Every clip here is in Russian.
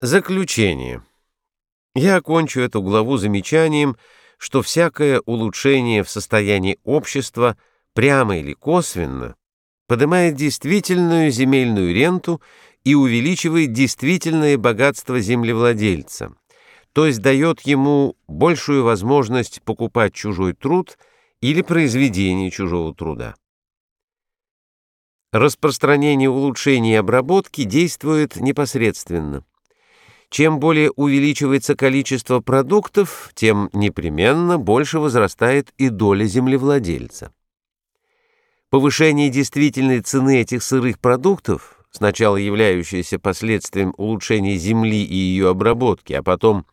Заключение. Я окончу эту главу замечанием, что всякое улучшение в состоянии общества, прямо или косвенно, поднимает действительную земельную ренту и увеличивает действительное богатство землевладельца, то есть дает ему большую возможность покупать чужой труд или произведение чужого труда. Распространение улучшений и обработки действует непосредственно. Чем более увеличивается количество продуктов, тем непременно больше возрастает и доля землевладельца. Повышение действительной цены этих сырых продуктов, сначала являющееся последствием улучшения земли и ее обработки, а потом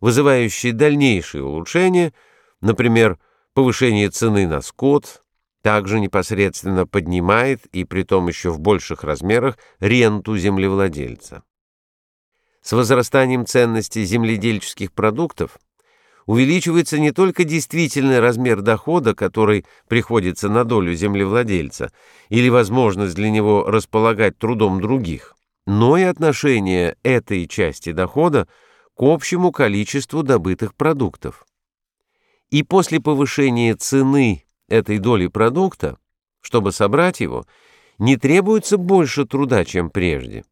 вызывающее дальнейшие улучшения, например, повышение цены на скот, также непосредственно поднимает, и притом еще в больших размерах, ренту землевладельца. С возрастанием ценности земледельческих продуктов увеличивается не только действительный размер дохода, который приходится на долю землевладельца, или возможность для него располагать трудом других, но и отношение этой части дохода к общему количеству добытых продуктов. И после повышения цены этой доли продукта, чтобы собрать его, не требуется больше труда, чем прежде.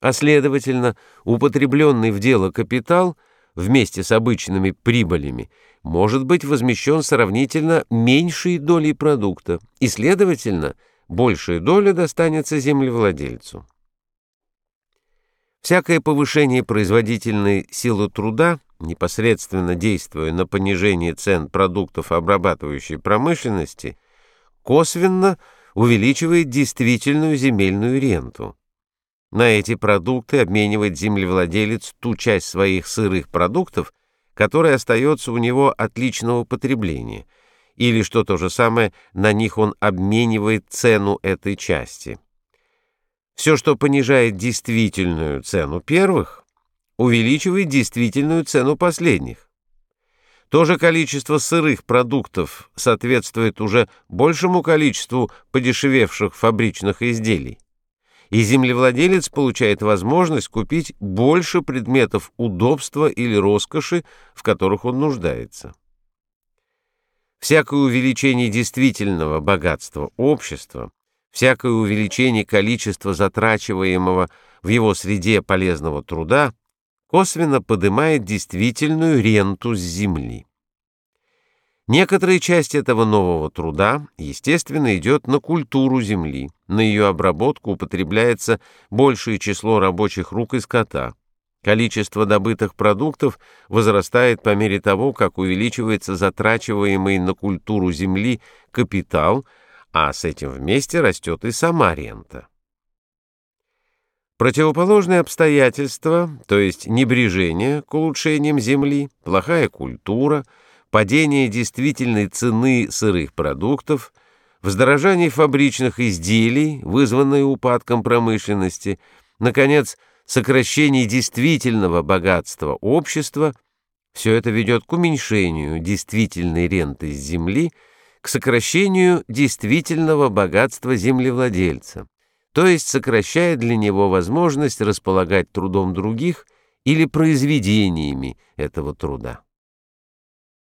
А следовательно, употребленный в дело капитал вместе с обычными прибылями может быть возмещен сравнительно меньшей долей продукта, и, следовательно, большая доля достанется землевладельцу. Всякое повышение производительной силы труда непосредственно действуя на понижение цен продуктов обрабатывающей промышленности, косвенно увеличивает действительную земельную ренту. На эти продукты обменивает землевладелец ту часть своих сырых продуктов, которая остается у него от личного потребления, или, что то же самое, на них он обменивает цену этой части. Все, что понижает действительную цену первых, увеличивает действительную цену последних. То же количество сырых продуктов соответствует уже большему количеству подешевевших фабричных изделий. И землевладелец получает возможность купить больше предметов удобства или роскоши, в которых он нуждается. Всякое увеличение действительного богатства общества, всякое увеличение количества затрачиваемого в его среде полезного труда – косвенно поднимает действительную ренту с земли. Некоторая часть этого нового труда, естественно, идет на культуру земли, на ее обработку употребляется большее число рабочих рук и скота. Количество добытых продуктов возрастает по мере того, как увеличивается затрачиваемый на культуру земли капитал, а с этим вместе растет и сама рента. Противоположные обстоятельства, то есть небрежение к улучшениям земли, плохая культура, падение действительной цены сырых продуктов, вздорожание фабричных изделий, вызванное упадком промышленности, наконец, сокращение действительного богатства общества, все это ведет к уменьшению действительной ренты с земли, к сокращению действительного богатства землевладельца то есть сокращает для него возможность располагать трудом других или произведениями этого труда.